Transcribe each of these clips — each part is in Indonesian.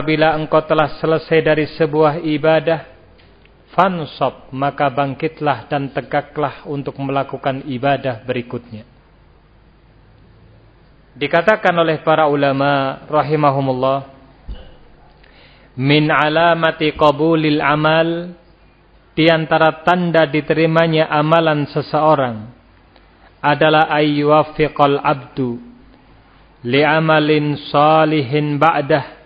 Apabila engkau telah selesai dari sebuah ibadah, fansob, maka bangkitlah dan tegaklah untuk melakukan ibadah berikutnya. Dikatakan oleh para ulama rahimahumullah, min alamati qabulil amal, di antara tanda diterimanya amalan seseorang adalah ayyuwafiqal abdu li'amalin salihin ba'dah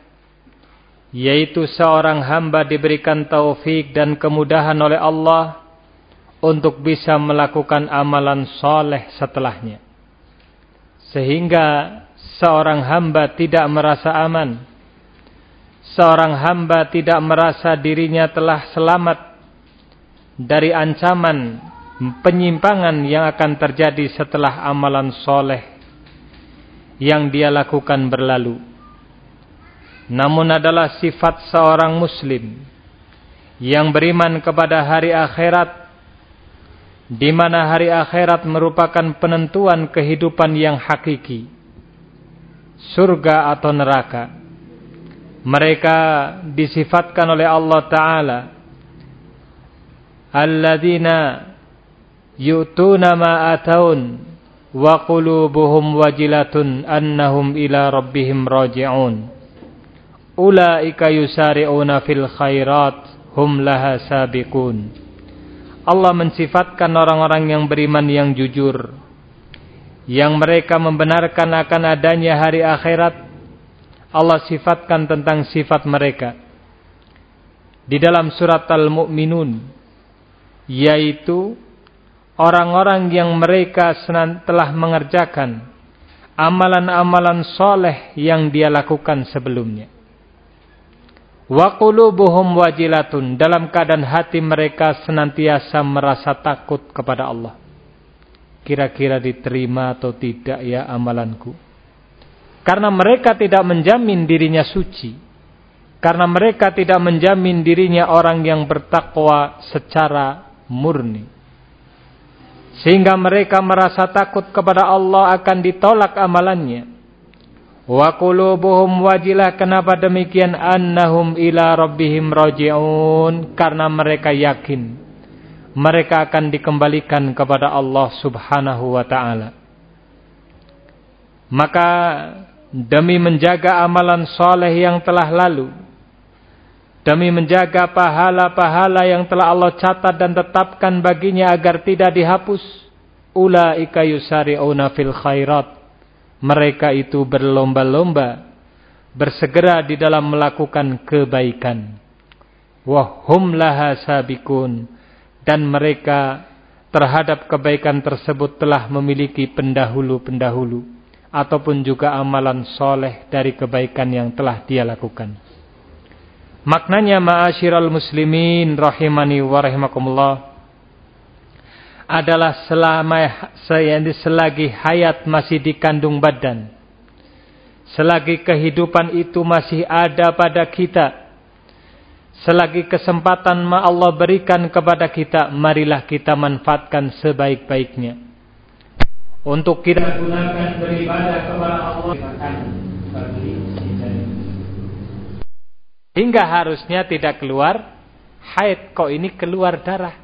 yaitu seorang hamba diberikan taufik dan kemudahan oleh Allah untuk bisa melakukan amalan soleh setelahnya. Sehingga seorang hamba tidak merasa aman. Seorang hamba tidak merasa dirinya telah selamat dari ancaman penyimpangan yang akan terjadi setelah amalan soleh yang dia lakukan berlalu namun adalah sifat seorang muslim yang beriman kepada hari akhirat di mana hari akhirat merupakan penentuan kehidupan yang hakiki surga atau neraka. Mereka disifatkan oleh Allah taala alladzina yu'tuna ma ataun wa qulubuhum wajilatun annahum ila rabbihim raji'un Ulaika yusari'una fil khairat hum laha sabiqun. Allah mensifatkan orang-orang yang beriman yang jujur. Yang mereka membenarkan akan adanya hari akhirat. Allah sifatkan tentang sifat mereka. Di dalam surat Al-Mu'minun. Yaitu orang-orang yang mereka telah mengerjakan amalan-amalan soleh yang dia lakukan sebelumnya. Wa qulubuhum wajilatun dalam keadaan hati mereka senantiasa merasa takut kepada Allah. Kira-kira diterima atau tidak ya amalanku? Karena mereka tidak menjamin dirinya suci. Karena mereka tidak menjamin dirinya orang yang bertakwa secara murni. Sehingga mereka merasa takut kepada Allah akan ditolak amalannya. Wa qulubuhum wajilah kenapa demikian? Annahum ila rabbihim raji'un. Karena mereka yakin mereka akan dikembalikan kepada Allah Subhanahu wa taala. Maka demi menjaga amalan soleh yang telah lalu demi menjaga pahala-pahala yang telah Allah catat dan tetapkan baginya agar tidak dihapus ulaika yusari'una fil khairat mereka itu berlomba-lomba bersegera di dalam melakukan kebaikan. Wahum laha sabikun dan mereka terhadap kebaikan tersebut telah memiliki pendahulu-pendahulu ataupun juga amalan soleh dari kebaikan yang telah dia lakukan. Maknanya ma'asyiral muslimin rahimani wa rahimakumullah adalah selama selagi hayat masih dikandung badan. Selagi kehidupan itu masih ada pada kita. Selagi kesempatan Allah berikan kepada kita, marilah kita manfaatkan sebaik-baiknya. Untuk kita gunakan beribadah kepada Allah. Hingga harusnya tidak keluar haid. Kok ini keluar darah?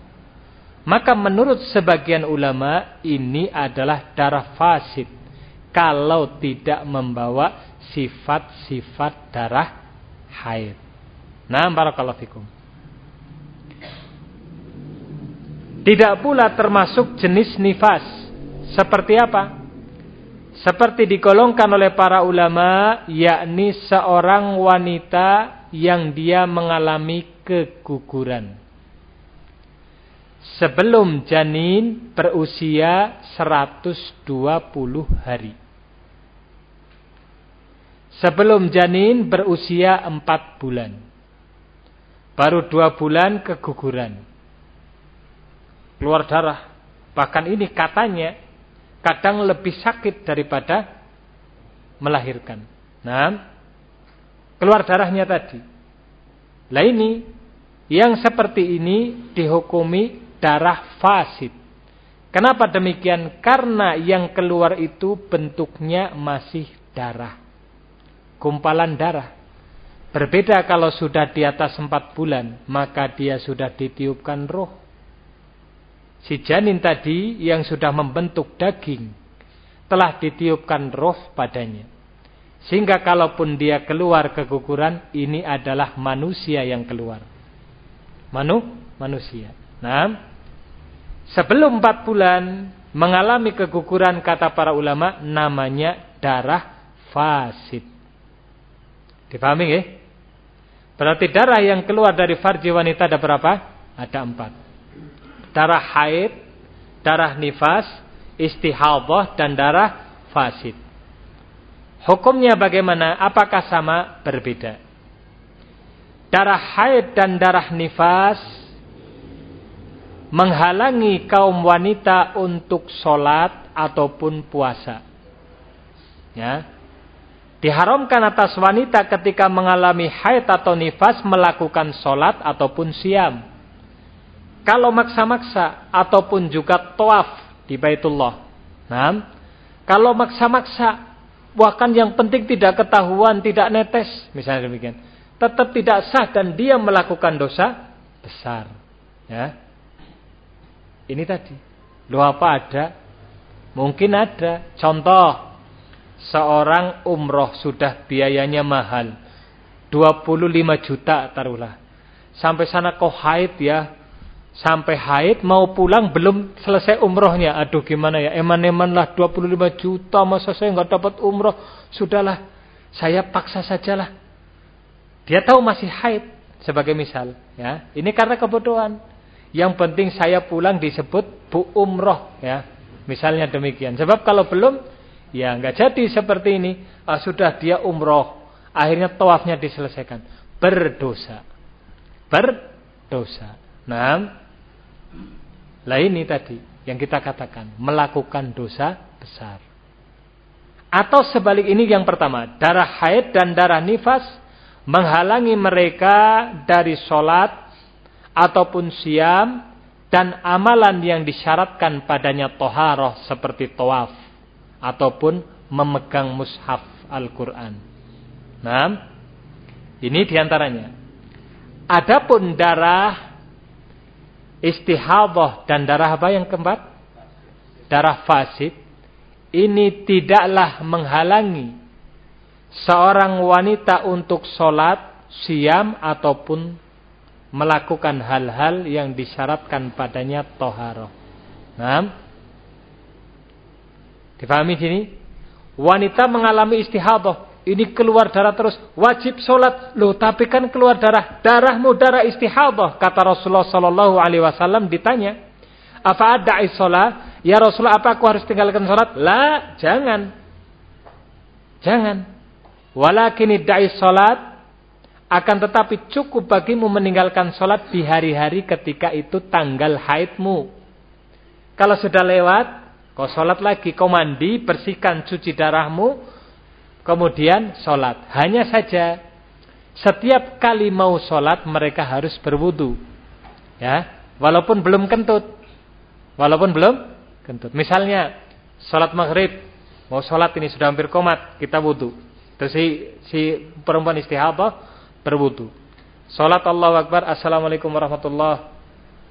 Maka menurut sebagian ulama ini adalah darah fasid. Kalau tidak membawa sifat-sifat darah haid. Nah, barakallahu fikum. Tidak pula termasuk jenis nifas. Seperti apa? Seperti digolongkan oleh para ulama, yakni seorang wanita yang dia mengalami keguguran sebelum janin berusia 120 hari. Sebelum janin berusia 4 bulan. Baru 2 bulan keguguran. Keluar darah. Bahkan ini katanya kadang lebih sakit daripada melahirkan. Nah, keluar darahnya tadi. Lah ini yang seperti ini dihukumi darah fasid. Kenapa demikian? Karena yang keluar itu bentuknya masih darah. Kumpalan darah. Berbeda kalau sudah di atas empat bulan, maka dia sudah ditiupkan roh. Si janin tadi yang sudah membentuk daging, telah ditiupkan roh padanya. Sehingga kalaupun dia keluar keguguran, ini adalah manusia yang keluar. Manu, manusia. Nah, sebelum empat bulan mengalami keguguran kata para ulama namanya darah fasid. Dipahami ya? Berarti darah yang keluar dari farji wanita ada berapa? Ada empat. Darah haid, darah nifas, istihadah, dan darah fasid. Hukumnya bagaimana? Apakah sama? Berbeda. Darah haid dan darah nifas menghalangi kaum wanita untuk sholat ataupun puasa. Ya, Diharamkan atas wanita ketika mengalami haid atau nifas melakukan sholat ataupun siam. Kalau maksa-maksa ataupun juga toaf di Baitullah. Nah, kalau maksa-maksa, bahkan yang penting tidak ketahuan, tidak netes, misalnya demikian. Tetap tidak sah dan dia melakukan dosa besar. Ya. Ini tadi. Lu apa ada? Mungkin ada. Contoh, seorang umroh sudah biayanya mahal. 25 juta taruhlah. Sampai sana kok haid ya. Sampai haid mau pulang belum selesai umrohnya. Aduh gimana ya. Eman-eman lah 25 juta. Masa saya nggak dapat umroh. Sudahlah. Saya paksa sajalah. Dia tahu masih haid. Sebagai misal. ya Ini karena kebodohan. Yang penting saya pulang disebut bu umroh. ya Misalnya demikian. Sebab kalau belum Ya nggak jadi seperti ini. Ah, sudah dia umroh. Akhirnya tawafnya diselesaikan. Berdosa. Berdosa. Nah. Lah ini tadi. Yang kita katakan. Melakukan dosa besar. Atau sebalik ini yang pertama. Darah haid dan darah nifas. Menghalangi mereka dari sholat. Ataupun siam. Dan amalan yang disyaratkan padanya toharoh. Seperti tawaf ataupun memegang mushaf Al-Quran. Nah, ini di antaranya. Adapun darah istihadah dan darah apa yang keempat? Darah fasid. Ini tidaklah menghalangi seorang wanita untuk sholat, siam, ataupun melakukan hal-hal yang disyaratkan padanya toharoh. Nah, Difahami sini? Wanita mengalami istihadah. Ini keluar darah terus. Wajib sholat. Loh, tapi kan keluar darah. Darahmu darah istihadah. Kata Rasulullah Sallallahu Alaihi Wasallam ditanya. Apa ada sholat? Ya Rasulullah, apa aku harus tinggalkan sholat? Lah, jangan. Jangan. Walakin da'i sholat. Akan tetapi cukup bagimu meninggalkan sholat di hari-hari ketika itu tanggal haidmu. Kalau sudah lewat, Kau sholat lagi, kau mandi, bersihkan cuci darahmu, kemudian sholat. Hanya saja, setiap kali mau sholat mereka harus berwudu. Ya, walaupun belum kentut. Walaupun belum kentut. Misalnya, sholat maghrib, mau sholat ini sudah hampir komat, kita wudu. Terus si, si perempuan istihadah berwudu. Sholat Allah Akbar, Assalamualaikum warahmatullahi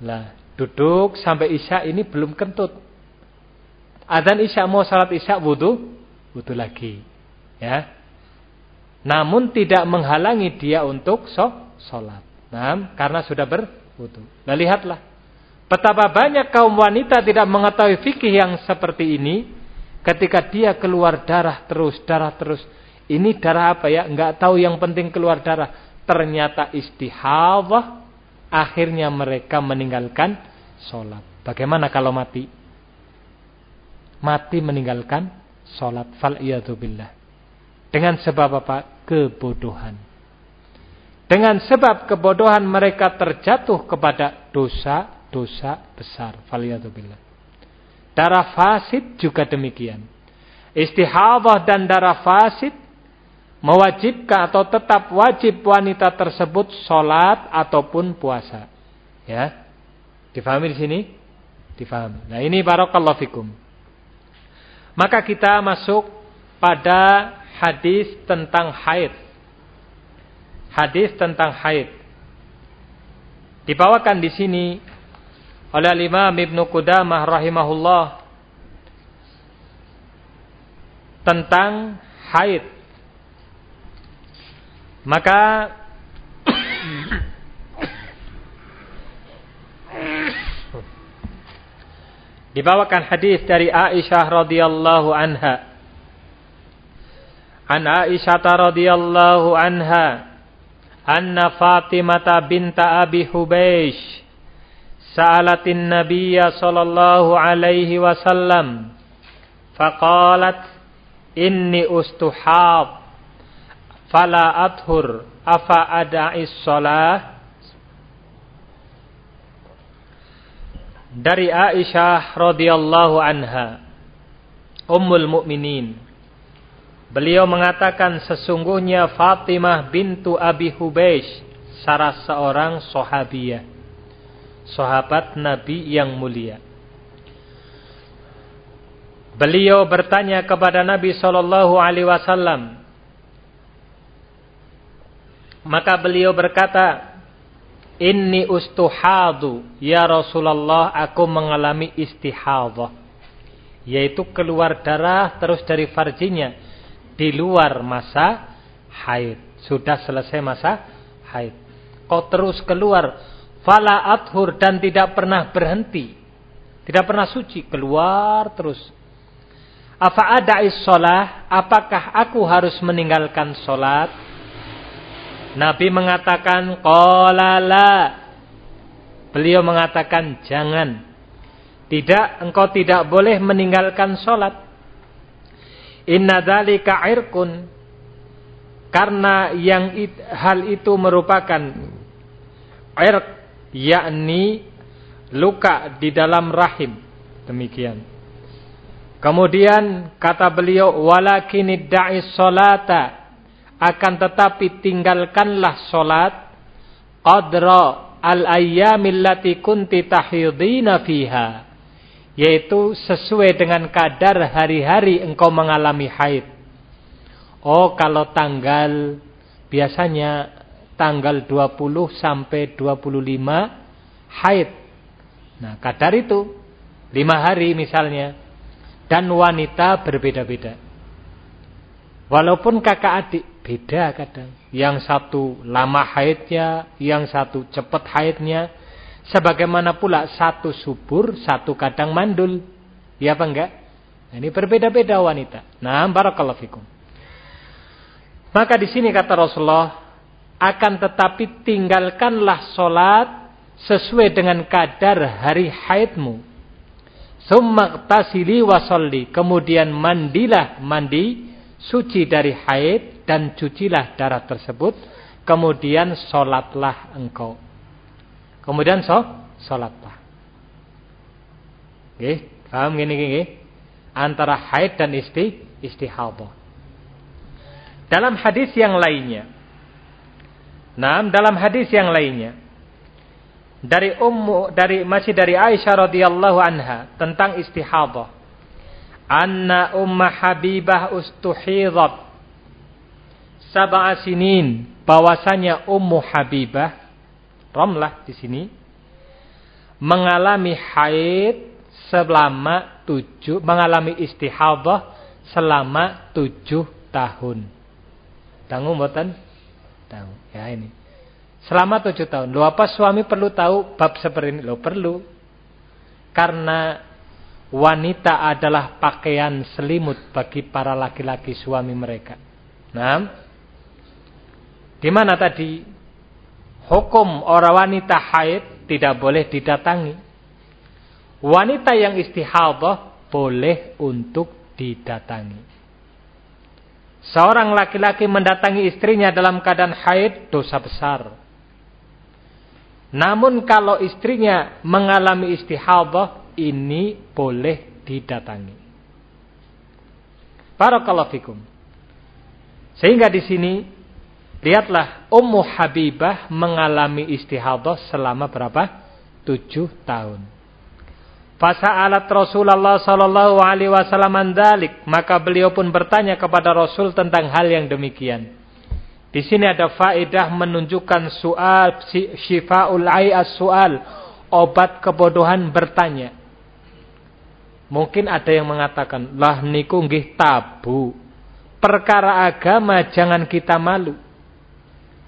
Lah, duduk sampai isya ini belum kentut. Adzan isya mau salat isya wudhu, wudhu lagi. Ya. Namun tidak menghalangi dia untuk so, sholat. Nah, karena sudah berwudhu. Nah lihatlah. Betapa banyak kaum wanita tidak mengetahui fikih yang seperti ini. Ketika dia keluar darah terus, darah terus. Ini darah apa ya? Enggak tahu yang penting keluar darah. Ternyata istihadah. Akhirnya mereka meninggalkan sholat. Bagaimana kalau mati? mati meninggalkan sholat fal billah. Dengan sebab apa? Kebodohan. Dengan sebab kebodohan mereka terjatuh kepada dosa-dosa besar. Fal billah. Darah fasid juga demikian. Istihadah dan darah fasid mewajibkan atau tetap wajib wanita tersebut sholat ataupun puasa. Ya, difahami di sini? Difahami. Nah ini barakallahu fikum. Maka kita masuk pada hadis tentang haid. hadis tentang haid. Dibawakan di sini oleh Imam Ibnu Qudamah rahimahullah tentang haid. Maka dibawakan hadis dari Aisyah radhiyallahu anha. An Aisyah radhiyallahu anha anna Fatimah binta Abi Hubeish sa'alatin Nabiyya sallallahu alaihi wasallam faqalat inni ustuhab fala adhur afa ada'is salah dari Aisyah radhiyallahu anha ummul mukminin Beliau mengatakan sesungguhnya Fatimah bintu Abi Hubeish salah seorang sahabiah. Sahabat Nabi yang mulia. Beliau bertanya kepada Nabi sallallahu alaihi wasallam. Maka beliau berkata, "Inni ustuhadu, ya Rasulullah, aku mengalami istihadhah." Yaitu keluar darah terus dari farjinya di luar masa haid. Sudah selesai masa haid. Kau terus keluar. Fala adhur dan tidak pernah berhenti. Tidak pernah suci. Keluar terus. Afa ada'is sholah. Apakah aku harus meninggalkan sholat? Nabi mengatakan. Qolala. Beliau mengatakan jangan. Tidak, engkau tidak boleh meninggalkan sholat. Inna dzalika irqun karena yang it, hal itu merupakan irq yakni luka di dalam rahim demikian kemudian kata beliau walakin da'i salata akan tetapi tinggalkanlah salat qadra al ayyamil lati kunti tahidina fiha yaitu sesuai dengan kadar hari-hari engkau mengalami haid. Oh, kalau tanggal biasanya tanggal 20 sampai 25 haid. Nah, kadar itu 5 hari misalnya. Dan wanita berbeda-beda. Walaupun kakak adik beda kadang. Yang satu lama haidnya, yang satu cepat haidnya. Sebagaimana pula satu subur, satu kadang mandul. Ya apa enggak? Ini berbeda-beda wanita. Nah, barakallahu fikum. Maka di sini kata Rasulullah, akan tetapi tinggalkanlah solat sesuai dengan kadar hari haidmu. Summa tasili wasolli. Kemudian mandilah mandi suci dari haid dan cucilah darah tersebut. Kemudian solatlah engkau. Kemudian so, sholatlah. Oke, paham gini gini? Antara haid dan isti istihadah. Dalam hadis yang lainnya. Nah, dalam hadis yang lainnya dari ummu dari masih dari Aisyah radhiyallahu anha tentang istihadah. Anna umma Habibah ustuhidat sab'a sinin bahwasanya ummu Habibah Romlah di sini mengalami haid selama tujuh, mengalami istihadah selama tujuh tahun. Tanggung buatan? Tahu. Ya ini. Selama tujuh tahun. Lo apa suami perlu tahu bab seperti ini? Lo perlu. Karena wanita adalah pakaian selimut bagi para laki-laki suami mereka. Nah, di mana tadi hukum orang wanita haid tidak boleh didatangi. Wanita yang istihadah boleh untuk didatangi. Seorang laki-laki mendatangi istrinya dalam keadaan haid dosa besar. Namun kalau istrinya mengalami istihadah ini boleh didatangi. Barakallahu fikum. Sehingga di sini Lihatlah Ummu Habibah mengalami istihadah selama berapa? Tujuh tahun. alat Rasulullah sallallahu alaihi wasallam andalik, maka beliau pun bertanya kepada Rasul tentang hal yang demikian. Di sini ada faedah menunjukkan soal syifaul ayat soal obat kebodohan bertanya. Mungkin ada yang mengatakan, lah niku nggih tabu. Perkara agama jangan kita malu.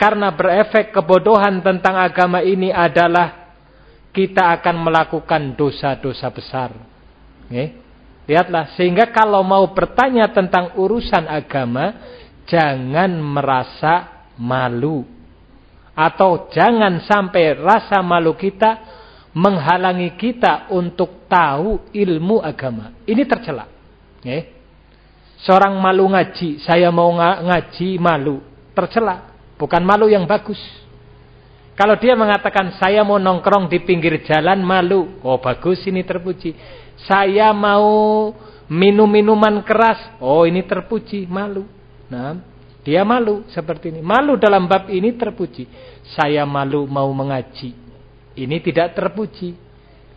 Karena berefek kebodohan tentang agama ini adalah kita akan melakukan dosa-dosa besar. Nih, lihatlah, sehingga kalau mau bertanya tentang urusan agama, jangan merasa malu. Atau jangan sampai rasa malu kita menghalangi kita untuk tahu ilmu agama. Ini tercela. Eh? Seorang malu ngaji, saya mau ngaji malu. Tercela. Bukan malu yang bagus. Kalau dia mengatakan saya mau nongkrong di pinggir jalan malu. Oh bagus ini terpuji. Saya mau minum minuman keras. Oh ini terpuji malu. Nah, dia malu seperti ini. Malu dalam bab ini terpuji. Saya malu mau mengaji. Ini tidak terpuji.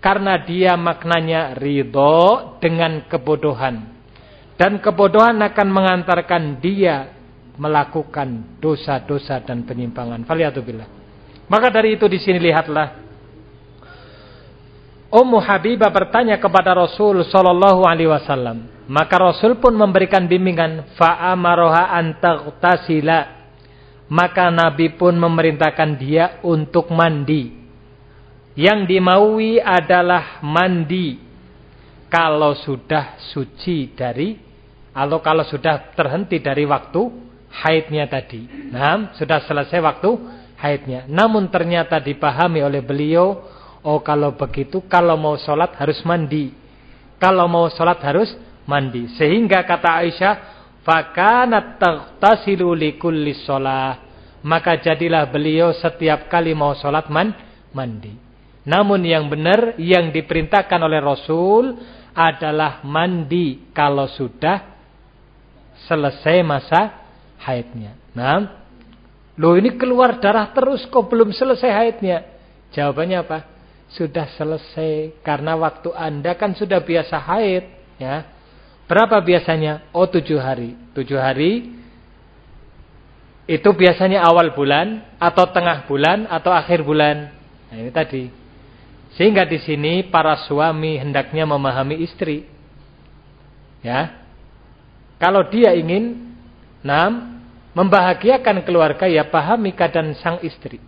Karena dia maknanya ridho dengan kebodohan. Dan kebodohan akan mengantarkan dia melakukan dosa-dosa dan penyimpangan. Faliyatubillah. Maka dari itu di sini lihatlah Ummu Habibah bertanya kepada Rasul sallallahu alaihi wasallam. Maka Rasul pun memberikan bimbingan fa'amaroha antaghtasila. Maka Nabi pun memerintahkan dia untuk mandi. Yang dimaui adalah mandi kalau sudah suci dari atau kalau sudah terhenti dari waktu haidnya tadi. Nah, sudah selesai waktu haidnya. Namun ternyata dipahami oleh beliau Oh kalau begitu, kalau mau sholat harus mandi. Kalau mau sholat harus mandi. Sehingga kata Aisyah, Fakanat taghtasilu likulli sholat. Maka jadilah beliau setiap kali mau sholat man, mandi. Namun yang benar, yang diperintahkan oleh Rasul adalah mandi kalau sudah selesai masa haidnya. Nah, lo ini keluar darah terus kok belum selesai haidnya? Jawabannya apa? sudah selesai karena waktu Anda kan sudah biasa haid ya. Berapa biasanya? Oh tujuh hari. Tujuh hari itu biasanya awal bulan atau tengah bulan atau akhir bulan. Nah, ini tadi. Sehingga di sini para suami hendaknya memahami istri. Ya. Kalau dia ingin enam membahagiakan keluarga ya pahami keadaan sang istri.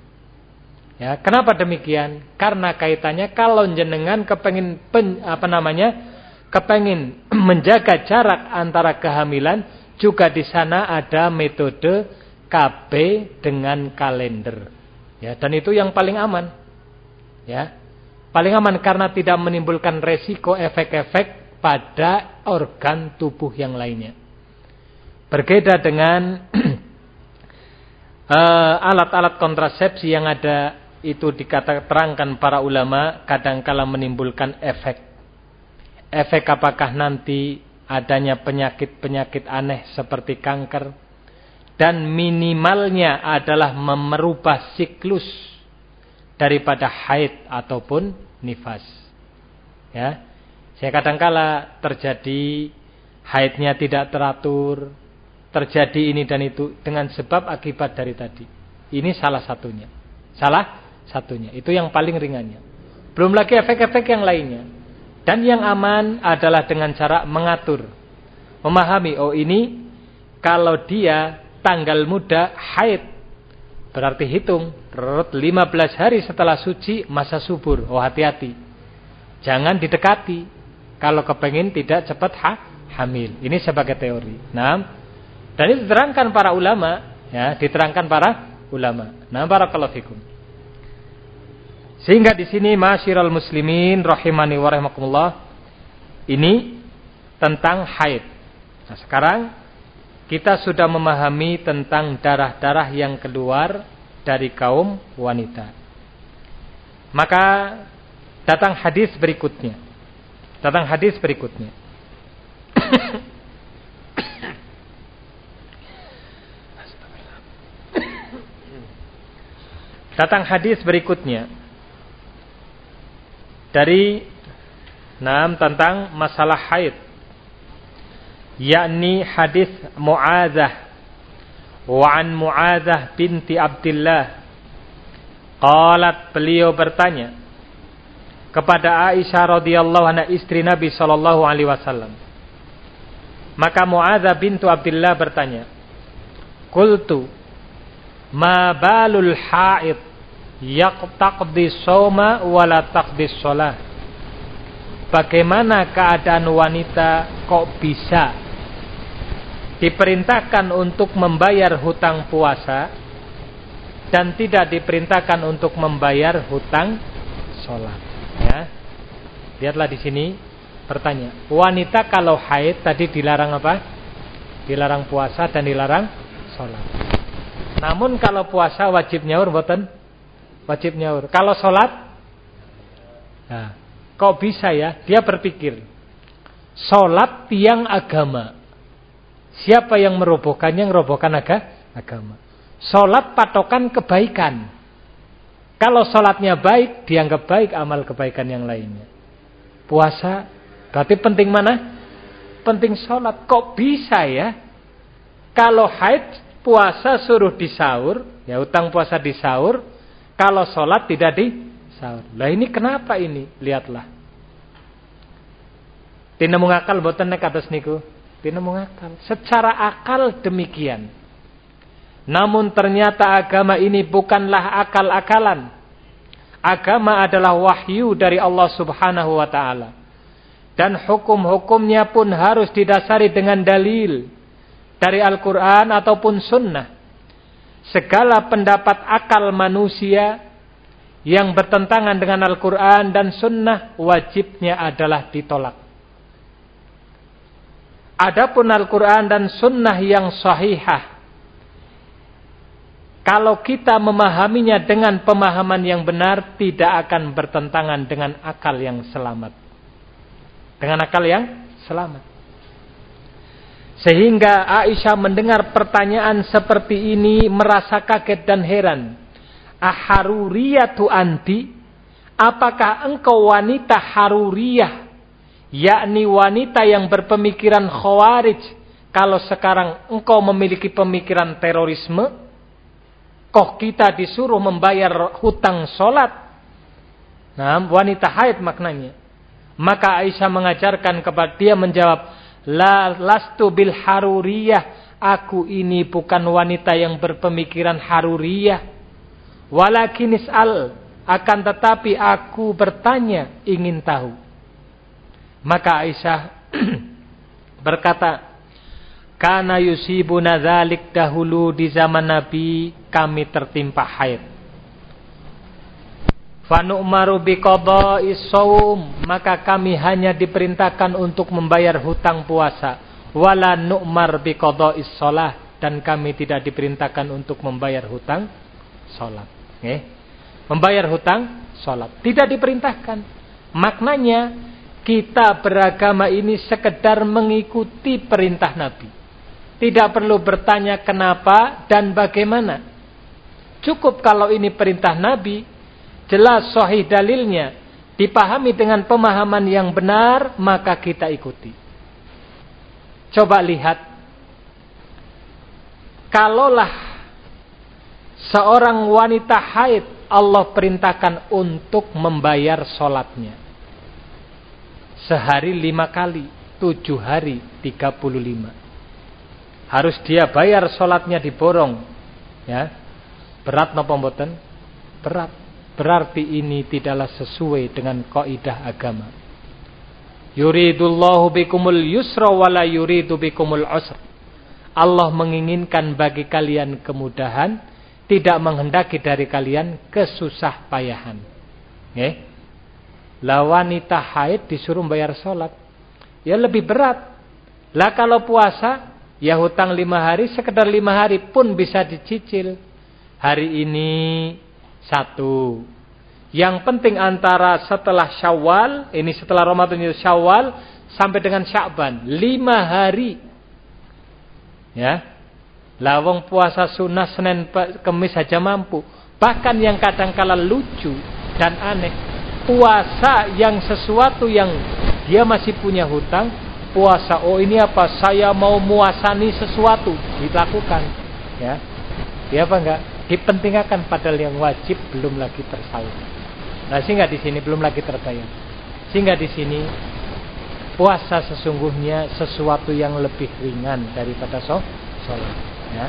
Ya, kenapa demikian? Karena kaitannya kalau jenengan kepengin pen, apa namanya? kepengin menjaga jarak antara kehamilan, juga di sana ada metode KB dengan kalender. Ya, dan itu yang paling aman. Ya. Paling aman karena tidak menimbulkan resiko efek-efek pada organ tubuh yang lainnya. Berbeda dengan alat-alat uh, kontrasepsi yang ada itu dikatakan para ulama kadangkala menimbulkan efek. Efek apakah nanti adanya penyakit-penyakit aneh seperti kanker dan minimalnya adalah merubah siklus daripada haid ataupun nifas. Ya. Saya kadangkala terjadi haidnya tidak teratur, terjadi ini dan itu dengan sebab akibat dari tadi. Ini salah satunya. Salah satunya. Itu yang paling ringannya. Belum lagi efek-efek yang lainnya. Dan yang aman adalah dengan cara mengatur. Memahami, oh ini kalau dia tanggal muda haid. Berarti hitung, 15 hari setelah suci masa subur. Oh hati-hati. Jangan didekati. Kalau kepengen tidak cepat ha, hamil. Ini sebagai teori. Nah, dan itu diterangkan para ulama. ya Diterangkan para ulama. Nah, barakallahu fikum. Sehingga di sini masyiral muslimin rahimani wa rahimakumullah ini tentang haid. Nah, sekarang kita sudah memahami tentang darah-darah yang keluar dari kaum wanita. Maka datang hadis berikutnya. Datang hadis berikutnya. datang hadis berikutnya dari enam tentang masalah haid yakni hadis Muadzah Wa an Mu'adzah binti Abdullah. Qalat beliau bertanya kepada Aisyah radhiyallahu anha istri Nabi sallallahu alaihi wasallam. Maka Mu'adzah bintu Abdullah bertanya, "Qultu ma balul haid yaqtaqdi soma wala taqdi shalah?" Bagaimana keadaan wanita kok bisa diperintahkan untuk membayar hutang puasa dan tidak diperintahkan untuk membayar hutang sholat. Ya, lihatlah di sini bertanya, wanita kalau haid tadi dilarang apa? Dilarang puasa dan dilarang sholat. Namun kalau puasa wajib nyaur? Wajib nyaur. Kalau sholat, nah, kok bisa ya? Dia berpikir, sholat tiang agama. Siapa yang merobohkannya, merobohkan aga, agama. Sholat patokan kebaikan. Kalau sholatnya baik, dianggap baik amal kebaikan yang lainnya. Puasa, berarti penting mana? Penting sholat. Kok bisa ya? Kalau haid, puasa suruh disaur, ya utang puasa disaur. Kalau sholat tidak disaur. Lah ini kenapa ini? Lihatlah. Tidak mengakal boten nek atas niku. Tidak mengakal. Secara akal demikian. Namun ternyata agama ini bukanlah akal-akalan. Agama adalah wahyu dari Allah subhanahu wa ta'ala. Dan hukum-hukumnya pun harus didasari dengan dalil. Dari Al-Quran ataupun sunnah. Segala pendapat akal manusia yang bertentangan dengan Al-Quran dan sunnah wajibnya adalah ditolak. Adapun Al-Quran dan Sunnah yang sahihah. Kalau kita memahaminya dengan pemahaman yang benar, tidak akan bertentangan dengan akal yang selamat. Dengan akal yang selamat. Sehingga Aisyah mendengar pertanyaan seperti ini, merasa kaget dan heran. Aharuriyatu anti, apakah engkau wanita haruriyah yakni wanita yang berpemikiran khawarij kalau sekarang engkau memiliki pemikiran terorisme? Kok kita disuruh membayar hutang solat nah wanita haid maknanya. Maka Aisyah mengajarkan kepada dia menjawab la lastu bil haruriyah. Aku ini bukan wanita yang berpemikiran haruriyah. Walakin is'al akan tetapi aku bertanya ingin tahu. Maka Aisyah berkata, "Kana yusibuna dzalik dahulu di zaman Nabi kami tertimpa haid." Fanu'maru biqada'is shaum, maka kami hanya diperintahkan untuk membayar hutang puasa. Wala nu'mar biqada'is shalah dan kami tidak diperintahkan untuk membayar hutang salat. Eh? Membayar hutang salat tidak diperintahkan. Maknanya kita beragama ini sekedar mengikuti perintah Nabi. Tidak perlu bertanya kenapa dan bagaimana. Cukup kalau ini perintah Nabi, jelas sahih dalilnya, dipahami dengan pemahaman yang benar, maka kita ikuti. Coba lihat. Kalaulah seorang wanita haid, Allah perintahkan untuk membayar sholatnya sehari lima kali, tujuh hari tiga puluh lima. Harus dia bayar sholatnya diborong. Ya. Berat no mboten? Berat. Berarti ini tidaklah sesuai dengan kaidah agama. Yuridullahu bikumul yusra wala yuridu bikumul usr. Allah menginginkan bagi kalian kemudahan, tidak menghendaki dari kalian kesusah payahan. Okay? Lah wanita haid disuruh bayar sholat. Ya lebih berat. Lah kalau puasa, ya hutang lima hari, sekedar lima hari pun bisa dicicil. Hari ini satu. Yang penting antara setelah syawal, ini setelah Ramadan itu syawal, sampai dengan syakban. Lima hari. Ya. Lawang puasa sunnah Senin Kemis saja mampu. Bahkan yang kadang kala lucu dan aneh puasa yang sesuatu yang dia masih punya hutang, puasa, oh ini apa, saya mau muasani sesuatu, dilakukan. Ya. Ya apa enggak? Dipentingkan padahal yang wajib belum lagi tersalurkan. Nah, sehingga di sini belum lagi terbayar. Sehingga di sini puasa sesungguhnya sesuatu yang lebih ringan daripada sholat. Ya.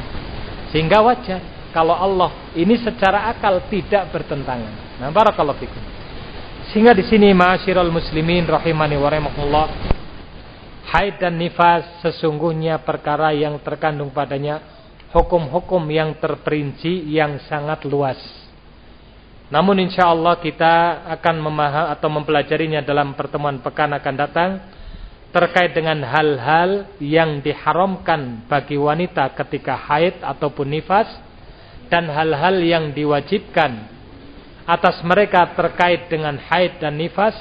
Sehingga wajar kalau Allah ini secara akal tidak bertentangan. Nah, barakallahu fikum. Sehingga di sini ma'asyiral muslimin rahimani wa rahimakumullah haid dan nifas sesungguhnya perkara yang terkandung padanya hukum-hukum yang terperinci yang sangat luas. Namun insya Allah kita akan memaham atau mempelajarinya dalam pertemuan pekan akan datang terkait dengan hal-hal yang diharamkan bagi wanita ketika haid ataupun nifas dan hal-hal yang diwajibkan atas mereka terkait dengan haid dan nifas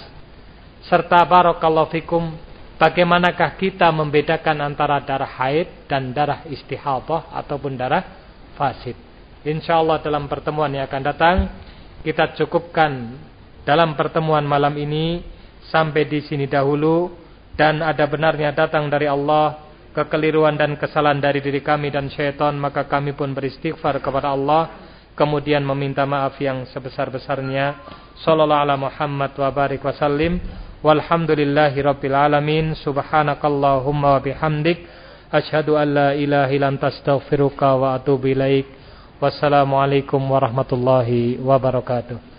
serta barakallahu fikum bagaimanakah kita membedakan antara darah haid dan darah istihadah ataupun darah fasid? Insyaallah dalam pertemuan yang akan datang kita cukupkan dalam pertemuan malam ini sampai di sini dahulu. Dan ada benarnya datang dari Allah kekeliruan dan kesalahan dari diri kami dan syaitan maka kami pun beristighfar kepada Allah kemudian meminta maaf yang sebesar-besarnya. Sallallahu ala Muhammad wa barik wasallim walhamdulillahi rabbil alamin. Subhanakallahumma bihamdik. Asyhadu an la ilaha illa anta wa atubu ilaik. Wassalamu alaikum warahmatullahi wabarakatuh